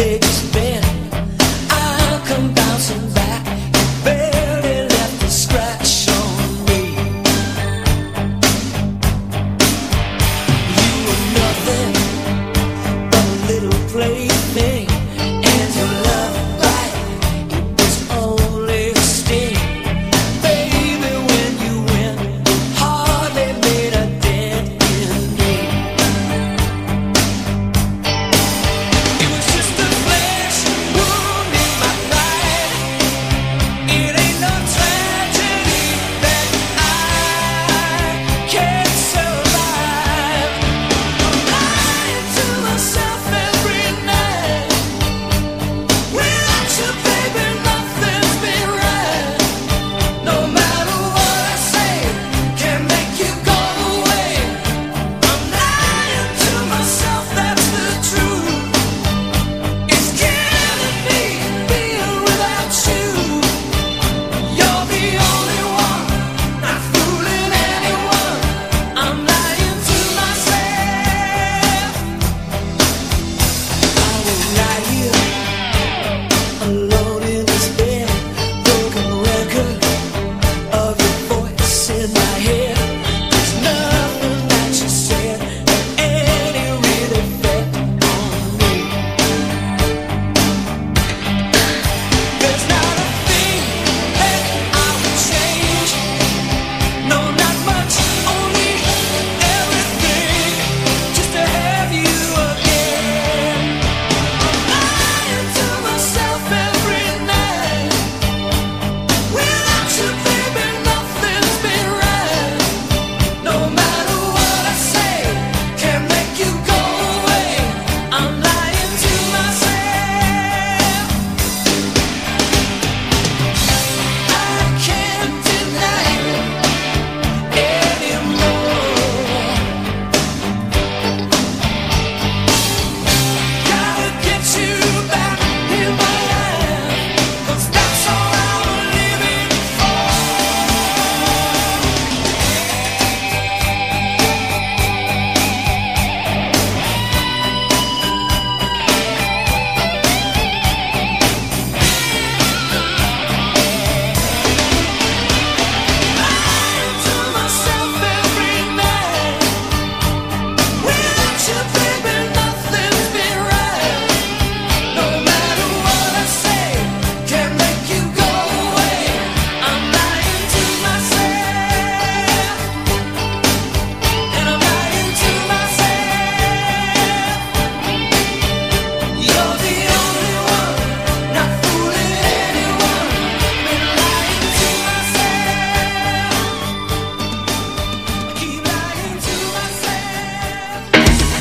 baby.